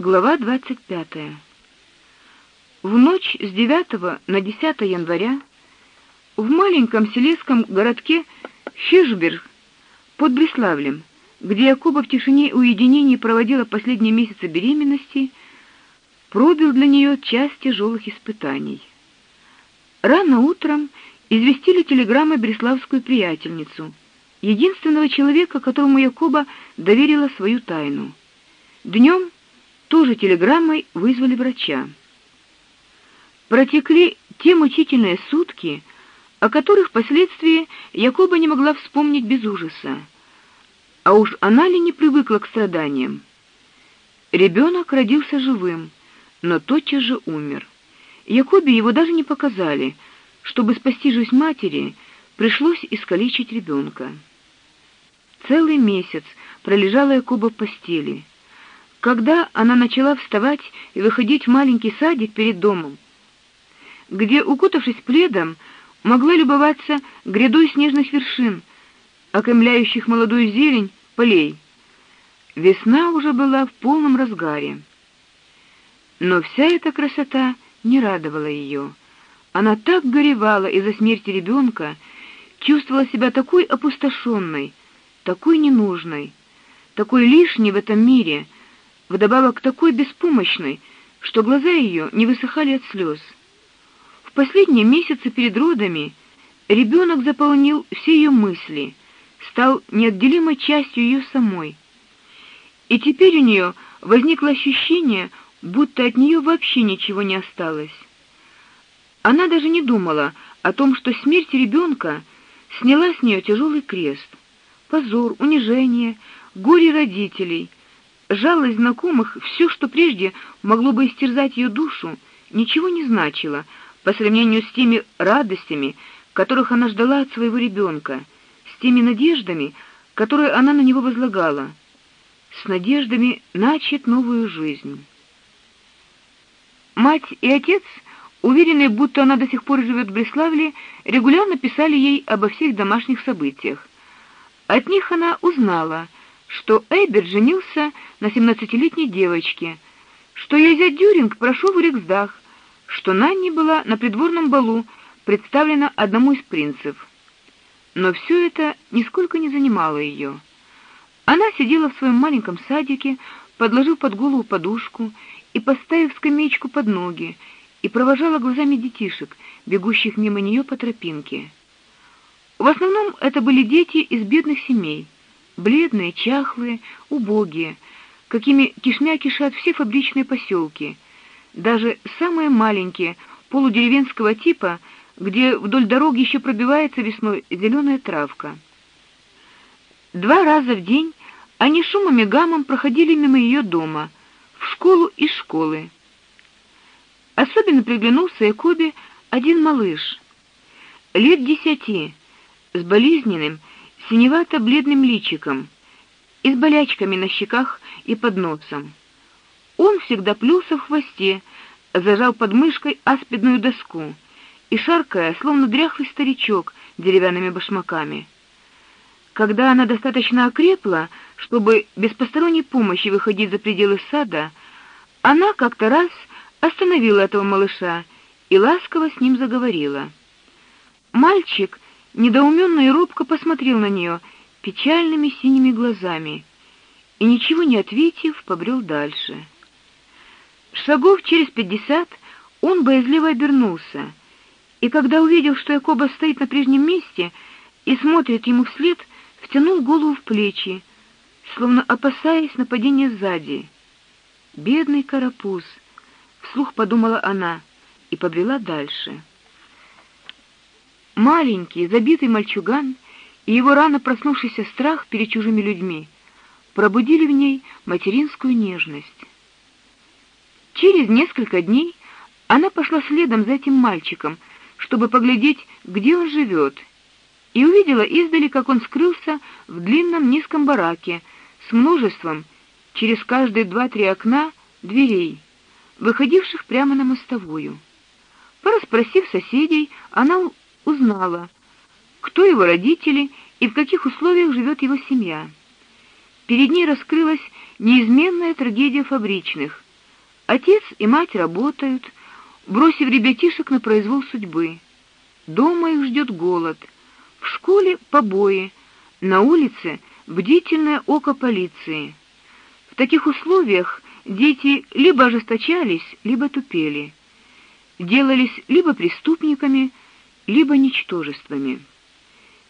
Глава 25. В ночь с 9 на 10 января в маленьком сельском городке Хижберг под Бреславлем, где Якуба в тишине и уединении проводила последние месяцы беременности, пробил для нее часть тяжелых испытаний. Рано утром известили телеграммой бреславскую приятельницу, единственного человека, которому Якуба доверила свою тайну. Днем тоже телеграммой вызвали врача. Протекли те мучительные сутки, о которых впоследствии Якоба не могла вспомнить без ужаса. А уж она ли не привыкла к страданиям? Ребенок родился живым, но тотчас же умер. Якобе его даже не показали. Чтобы спасти жизнь матери, пришлось искалечить ребенка. Целый месяц пролежала Якоба в постели. Когда она начала вставать и выходить в маленький садик перед домом, где, укутавшись пледом, могла любоваться грядой снежных вершин, окаймляющих молодую зелень полей. Весна уже была в полном разгаре. Но вся эта красота не радовала ее. Она так горевала из-за смерти ребенка, чувствовала себя такой опустошенной, такой ненужной, такой лишней в этом мире, вдобавок такой беспомощной, что глаза ее не высыхали от слез. В последние месяцы перед родами ребенок заполнил все ее мысли, стал неотделимой частью ее самой. И теперь у нее возникло ощущение, будто от нее вообще ничего не осталось. Она даже не думала о том, что смерть ребенка сняла с нее тяжелый крест. Позор, унижение, горе родителей — Жалость знакомых, все, что прежде могло бы истерзать ее душу, ничего не значило по сравнению с теми радостями, которых она ждала от своего ребенка, с теми надеждами, которые она на него возлагала, с надеждами начать новую жизнь. Мать и отец, уверенные, будто она до сих пор живет в Бреславле, регулярно писали ей обо всех домашних событиях. От них она узнала, что Эйберт женился на семнадцатилетней девочке, что Язя Дюринг прошел в Риксдах, что Нанни была на придворном балу представлена одному из принцев. Но все это нисколько не занимало ее. Она сидела в своем маленьком садике, подложив под голову подушку и поставив скамеечку под ноги, и провожала глазами детишек, бегущих мимо нее по тропинке. В основном это были дети из бедных семей бледные, чахлые, убогие, какими кишмя кишат все фабричные поселки, даже самые маленькие, полудеревенского типа, где вдоль дороги еще пробивается весной зеленая травка. Два раза в день они шумом и гамом проходили мимо ее дома, в школу и школы. Особенно приглянулся Якобе один малыш, лет десяти, с болезненным, синевато-бледным личиком и с болячками на щеках и под носом. Он всегда плюлся в хвосте, зажал под мышкой аспидную доску и шаркая, словно дряхлый старичок деревянными башмаками. Когда она достаточно окрепла, чтобы без посторонней помощи выходить за пределы сада, она как-то раз остановила этого малыша и ласково с ним заговорила. Мальчик недоуменно и робко посмотрел на нее печальными синими глазами и ничего не ответив, побрел дальше. Шагов через пятьдесят он боязливо обернулся, и когда увидел, что Якоба стоит на прежнем месте и смотрит ему вслед, втянул голову в плечи, словно опасаясь нападения сзади. Бедный карапуз, вслух подумала она и побрела дальше. Маленький, забитый мальчуган и его рано проснувшийся страх перед чужими людьми пробудили в ней материнскую нежность. Через несколько дней она пошла следом за этим мальчиком, чтобы поглядеть, где он живет, и увидела издали, как он скрылся в длинном низком бараке с множеством через каждые два-три окна дверей, выходивших прямо на мостовую. Пораспросив соседей, она узнала, кто его родители и в каких условиях живет его семья. Перед ней раскрылась неизменная трагедия фабричных, Отец и мать работают, бросив ребятишек на произвол судьбы. Дома их ждет голод, в школе побои, на улице бдительное око полиции. В таких условиях дети либо ожесточались, либо тупели, делались либо преступниками, либо ничтожествами.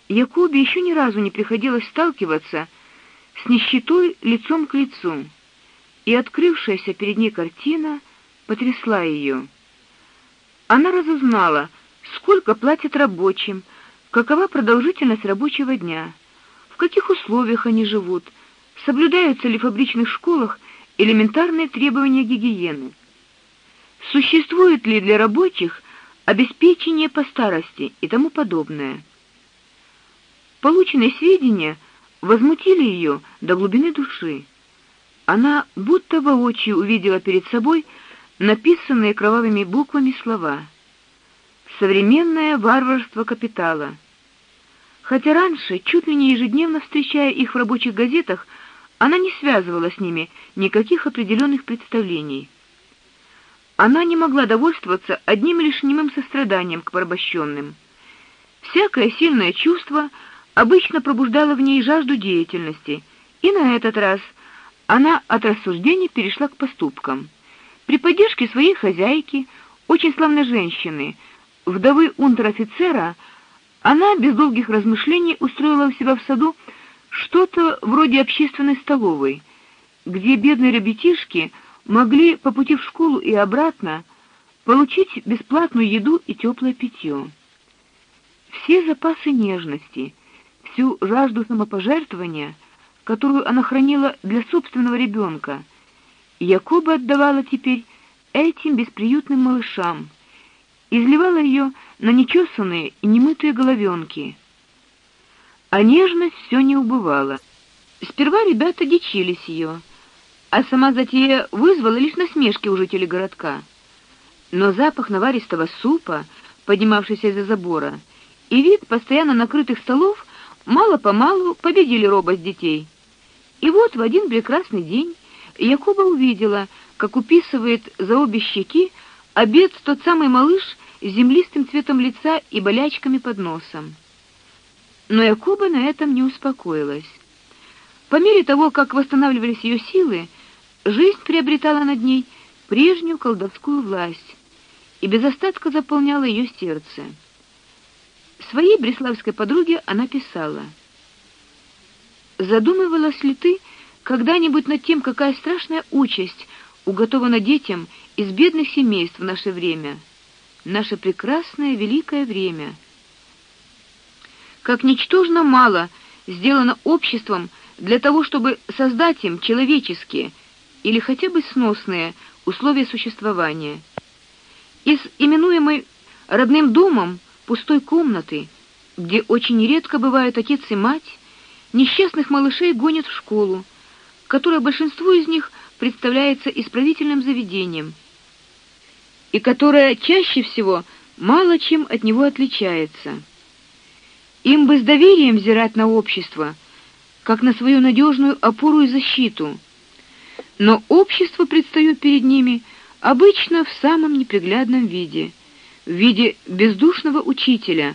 Якубе еще ни разу не приходилось сталкиваться с нищетой лицом к лицу, и открывшаяся перед ней картина потрясла ее. Она разузнала, сколько платят рабочим, какова продолжительность рабочего дня, в каких условиях они живут, соблюдаются ли в фабричных школах элементарные требования гигиены. Существует ли для рабочих обеспечение по старости и тому подобное. Полученные сведения возмутили ее до глубины души. Она будто воочию увидела перед собой написанные кровавыми буквами слова: современное варварство капитала. Хотя раньше, чуть ли не ежедневно встречая их в рабочих газетах, она не связывала с ними никаких определенных представлений. Она не могла довольствоваться одним лишь немым состраданием к порабощенным. Всякое сильное чувство обычно пробуждало в ней жажду деятельности, и на этот раз она от рассуждений перешла к поступкам. При поддержке своей хозяйки, очень славной женщины, вдовы унтер-офицера, она без долгих размышлений устроила у себя в саду что-то вроде общественной столовой, где бедные ребятишки могли по пути в школу и обратно получить бесплатную еду и теплое питье. Все запасы нежности, всю жажду самопожертвования, которую она хранила для собственного ребенка, Якоба отдавала теперь этим бесприютным малышам, изливала ее на нечесанные и немытые головенки. А нежность все не убывала. Сперва ребята дичились ее, а сама затея вызвала лишь насмешки у жителей городка. Но запах наваристого супа, поднимавшийся из-за забора, и вид постоянно накрытых столов мало-помалу победили робость детей. И вот в один прекрасный день Якуба увидела, как уписывает за обе щеки обед тот самый малыш с землистым цветом лица и болячками под носом. Но Якуба на этом не успокоилась. По мере того, как восстанавливались ее силы, жизнь приобретала над ней прежнюю колдовскую власть и без остатка заполняла ее сердце. Своей бреславской подруге она писала: Задумывалась ли ты когда-нибудь над тем, какая страшная участь уготована детям из бедных семейств в наше время, наше прекрасное великое время? Как ничтожно мало сделано обществом для того, чтобы создать им человеческие или хотя бы сносные условия существования. Из именуемой родным домом пустой комнаты, где очень редко бывают отец и мать, несчастных малышей гонят в школу, которая большинству из них представляется исправительным заведением, и которая чаще всего мало чем от него отличается. Им бы с доверием взирать на общество, как на свою надежную опору и защиту. Но общество предстаёт перед ними обычно в самом неприглядном виде, в виде бездушного учителя,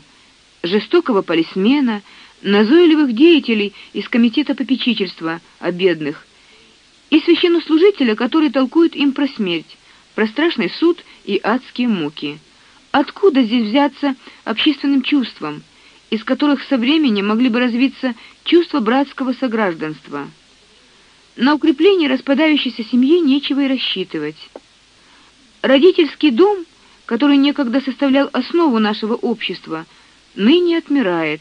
жестокого полисмена, назойливых деятелей из комитета попечительства о бедных и священнослужителя, который толкует им про смерть, про страшный суд и адские муки. Откуда здесь взяться общественным чувствам, из которых со временем могли бы развиться чувства братского согражданства? На укрепление распадающейся семьи нечего и рассчитывать. Родительский дом, который некогда составлял основу нашего общества, ныне отмирает.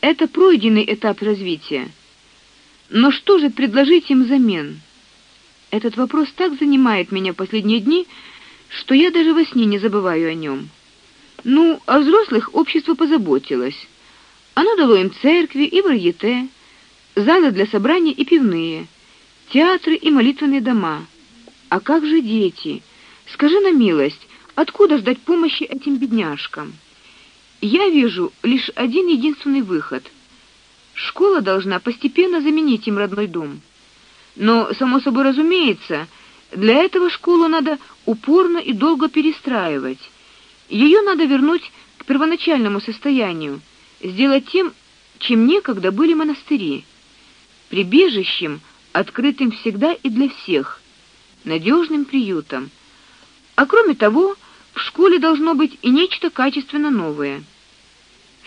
Это пройденный этап развития. Но что же предложить им взамен? Этот вопрос так занимает меня последние дни, что я даже во сне не забываю о нем. Ну, о взрослых общество позаботилось. Оно дало им церкви и варьете, залы для собраний и пивные, театры и молитвенные дома. А как же дети? Скажи на милость, откуда ждать помощи этим бедняжкам? Я вижу лишь один единственный выход. Школа должна постепенно заменить им родной дом. Но само собой разумеется, Для этого школу надо упорно и долго перестраивать. Ее надо вернуть к первоначальному состоянию, сделать тем, чем некогда были монастыри, прибежищем, открытым всегда и для всех, надежным приютом. А кроме того, в школе должно быть и нечто качественно новое.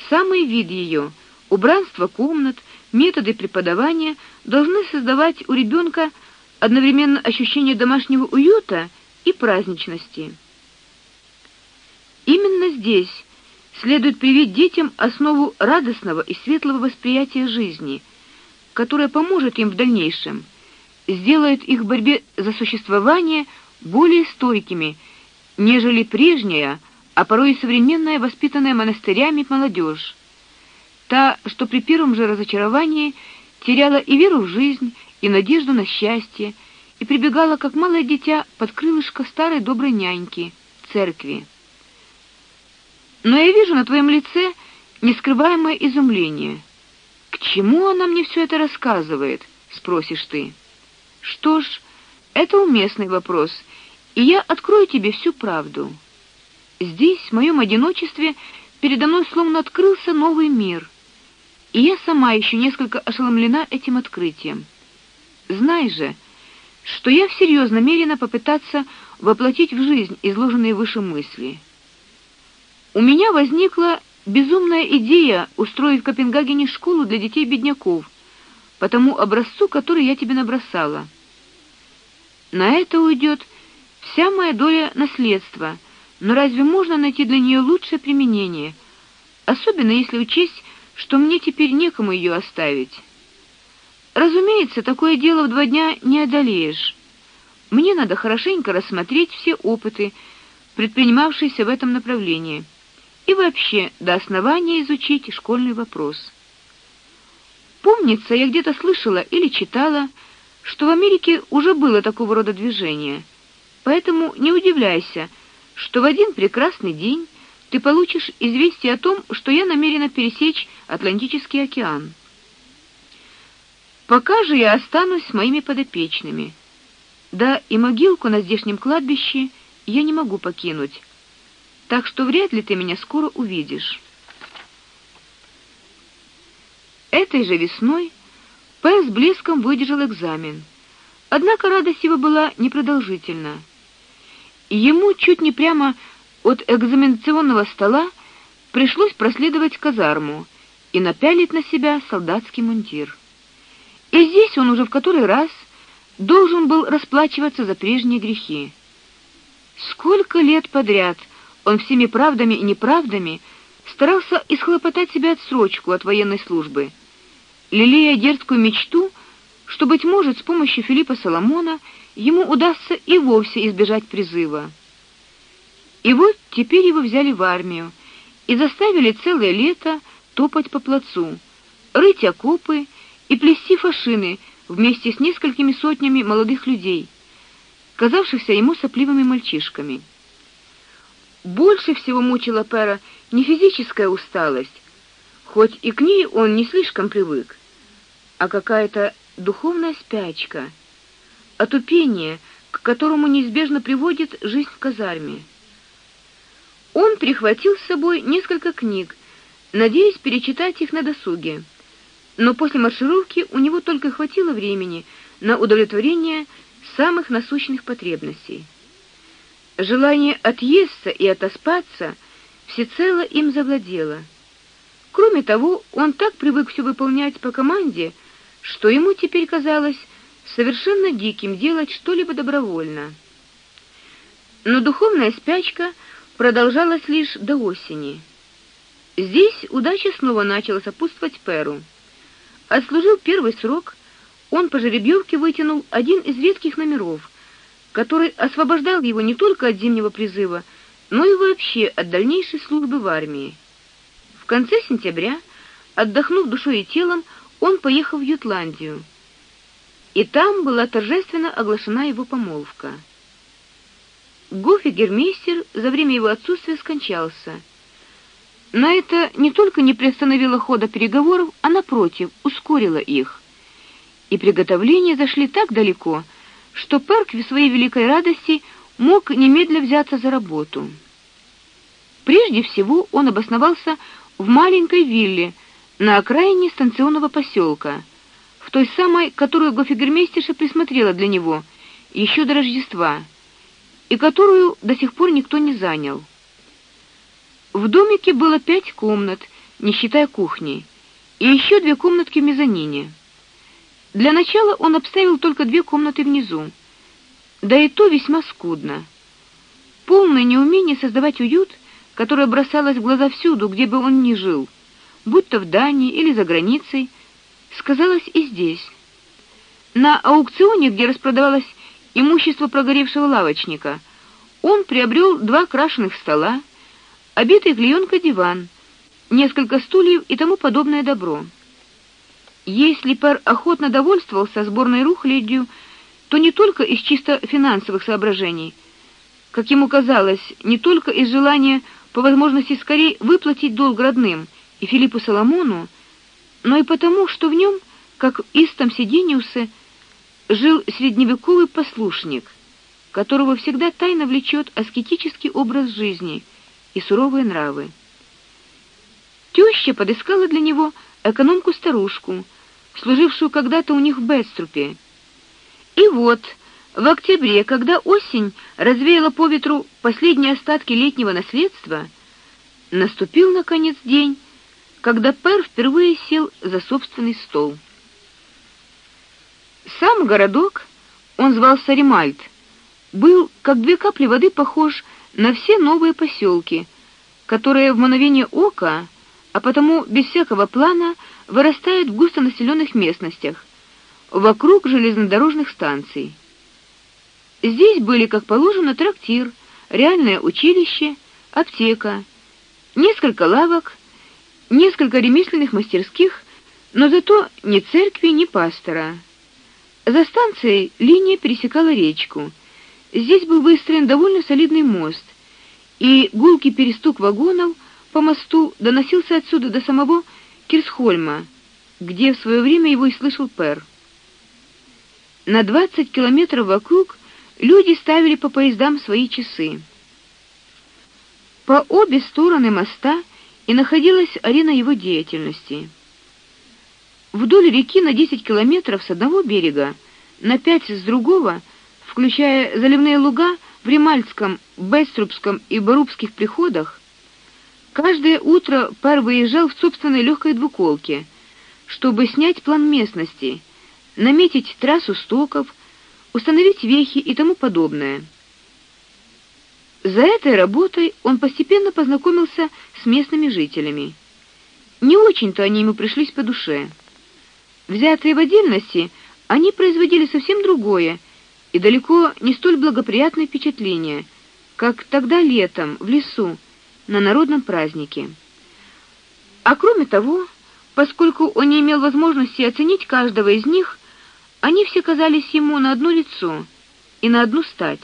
Самый вид ее, убранство комнат, методы преподавания должны создавать у ребенка одновременно ощущение домашнего уюта и праздничности. Именно здесь следует привить детям основу радостного и светлого восприятия жизни, которая поможет им в дальнейшем, сделает их борьбе за существование более стойкими, нежели прежняя, а порой и современная воспитанная монастырями молодежь. Та, что при первом же разочаровании теряла и веру в жизнь, и надежду на счастье, и прибегала как малое дитя под крылышко старой доброй няньки, церкви. Но я вижу на твоем лице нескрываемое изумление. Чему она мне все это рассказывает, спросишь ты. Что ж, это уместный вопрос, и я открою тебе всю правду. Здесь, в моем одиночестве, передо мной словно открылся новый мир. И я сама еще несколько ошеломлена этим открытием. Знай же, что я всерьез намерена попытаться воплотить в жизнь изложенные выше мысли. У меня возникла безумная идея устроить в Копенгагене школу для детей бедняков, по тому образцу, который я тебе набросала. На это уйдет вся моя доля наследства, но разве можно найти для нее лучшее применение, особенно если учесть, что мне теперь некому ее оставить? Разумеется, такое дело в два дня не одолеешь. Мне надо хорошенько рассмотреть все опыты, предпринимавшиеся в этом направлении, и вообще до основания изучить школьный вопрос. Помнится, я где-то слышала или читала, что в Америке уже было такого рода движение. Поэтому не удивляйся, что в один прекрасный день ты получишь известие о том, что я намерена пересечь Атлантический океан. Пока же я останусь с моими подопечными. Да и могилку на здешнем кладбище я не могу покинуть. Так что вряд ли ты меня скоро увидишь. Этой же весной П с блеском выдержал экзамен. Однако радость его была непродолжительна. Ему чуть не прямо от экзаменационного стола пришлось проследовать казарму и напялить на себя солдатский мундир. И здесь он уже в который раз должен был расплачиваться за прежние грехи. Сколько лет подряд он всеми правдами и неправдами старался исхлопотать себе отсрочку от военной службы, лелея дерзкую мечту, что быть может, с помощью Филиппа Соломона ему удастся и вовсе избежать призыва. И вот теперь его взяли в армию и заставили целое лето топать по плацу, рыть окопы и плести фашины вместе с несколькими сотнями молодых людей, казавшихся ему сопливыми мальчишками. Больше всего мучила Пера не физическая усталость, хоть и к ней он не слишком привык, а какая-то духовная спячка, отупение, к которому неизбежно приводит жизнь в казарме. Он прихватил с собой несколько книг, надеясь перечитать их на досуге но после маршировки у него только хватило времени на удовлетворение самых насущных потребностей. Желание отъесться и отоспаться всецело им завладело. Кроме того, он так привык все выполнять по команде, что ему теперь казалось совершенно диким делать что-либо добровольно. Но духовная спячка продолжалась лишь до осени. Здесь удача снова начала сопутствовать Перу. Отслужил первый срок, он по жеребьевке вытянул один из редких номеров, который освобождал его не только от зимнего призыва, но и вообще от дальнейшей службы в армии. В конце сентября, отдохнув душой и телом, он поехал в Ютландию. И там была торжественно оглашена его помолвка. Гофигермейстер за время его отсутствия скончался. Но это не только не приостановило хода переговоров, а напротив, ускорило их. И приготовления зашли так далеко, что Перк в своей великой радости мог немедленно взяться за работу. Прежде всего, он обосновался в маленькой вилле на окраине станционного поселка, в той самой, которую гофигермейстерша присмотрела для него еще до Рождества, и которую до сих пор никто не занял. В домике было пять комнат, не считая кухни, и еще две комнатки в мезонине. Для начала он обставил только две комнаты внизу. Да и то весьма скудно. Полное неумение создавать уют, которое бросалось в глаза всюду, где бы он ни жил, будь то в Дании или за границей, сказалось и здесь. На аукционе, где распродавалось имущество прогоревшего лавочника, он приобрел два крашеных стола, обитый клеенкой диван, несколько стульев и тому подобное добро. Если Пер охотно довольствовался сборной рухлядью, то не только из чисто финансовых соображений, как ему казалось, не только из желания по возможности скорее выплатить долг родным и Филиппу Соломону, но и потому, что в нем, как в истом Сидениусе, жил средневековый послушник, которого всегда тайно влечет аскетический образ жизни и суровые нравы. Теща подыскала для него экономку-старушку, служившую когда-то у них в Беструпе. И вот, в октябре, когда осень развеяла по ветру последние остатки летнего наследства, наступил наконец день, когда Пер впервые сел за собственный стол. Сам городок, он звался Римальт, был как две капли воды похож на все новые поселки, которые в мгновение ока а потому без всякого плана вырастают в густонаселенных местностях вокруг железнодорожных станций. Здесь были, как положено, трактир, реальное училище, аптека, несколько лавок, несколько ремесленных мастерских, но зато ни церкви, ни пастора. За станцией линия пересекала речку. Здесь был выстроен довольно солидный мост, и гулкий перестук вагонов по мосту доносился отсюда до самого Кирсхольма, где в свое время его и слышал Пер. На двадцать километров вокруг люди ставили по поездам свои часы. По обе стороны моста и находилась арена его деятельности. Вдоль реки на десять километров с одного берега, на пять с другого, включая заливные луга в Римальском, Беструбском и Барубских приходах, Каждое утро пар выезжал в собственной легкой двуколке, чтобы снять план местности, наметить трассу стоков, установить вехи и тому подобное. За этой работой он постепенно познакомился с местными жителями. Не очень-то они ему пришлись по душе. Взятые в отдельности, они производили совсем другое и далеко не столь благоприятное впечатление, как тогда летом в лесу на народном празднике. А кроме того, поскольку он не имел возможности оценить каждого из них, они все казались ему на одно лицо и на одну стать.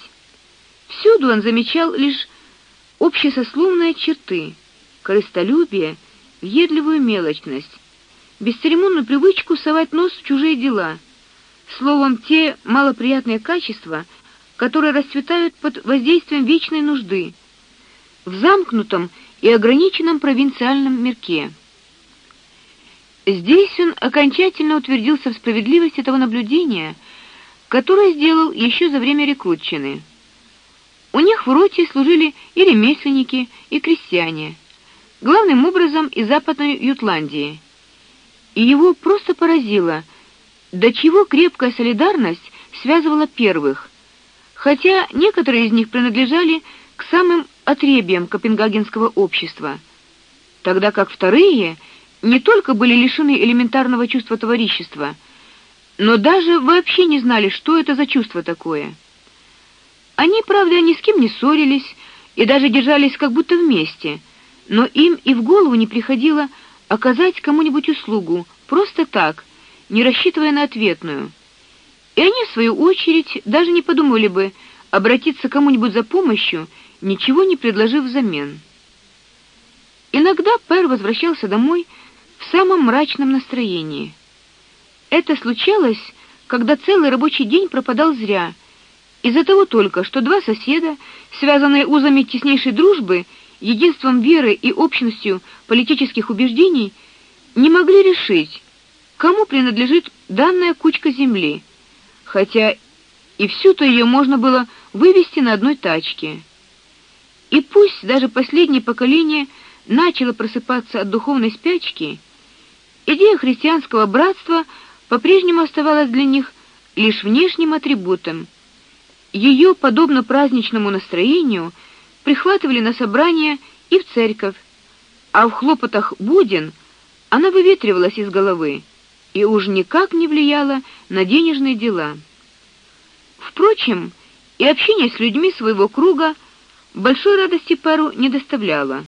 Всюду он замечал лишь общесословные черты: корыстолюбие, въедливую мелочность, бесцеремонную привычку совать нос в чужие дела. Словом, те малоприятные качества, которые расцветают под воздействием вечной нужды в замкнутом и ограниченном провинциальном мирке. Здесь он окончательно утвердился в справедливости того наблюдения, которое сделал еще за время рекрутчины. У них в роте служили и ремесленники, и крестьяне, главным образом из Западной Ютландии. И его просто поразило, до чего крепкая солидарность связывала первых, хотя некоторые из них принадлежали к самым отребьям копенгагенского общества, тогда как вторые не только были лишены элементарного чувства товарищества, но даже вообще не знали, что это за чувство такое. Они, правда, ни с кем не ссорились и даже держались как будто вместе, но им и в голову не приходило оказать кому-нибудь услугу просто так, не рассчитывая на ответную. И они в свою очередь даже не подумали бы обратиться кому-нибудь за помощью ничего не предложив взамен. Иногда Пер возвращался домой в самом мрачном настроении. Это случалось, когда целый рабочий день пропадал зря. Из-за того только, что два соседа, связанные узами теснейшей дружбы, единством веры и общностью политических убеждений, не могли решить, кому принадлежит данная кучка земли, хотя и всю-то ее можно было вывести на одной тачке. И пусть даже последнее поколение начало просыпаться от духовной спячки, идея христианского братства по-прежнему оставалась для них лишь внешним атрибутом. Ее, подобно праздничному настроению, прихватывали на собрания и в церковь, а в хлопотах буден она выветривалась из головы и уж никак не влияла на денежные дела. Впрочем, и общение с людьми своего круга большой радости пару не доставляло.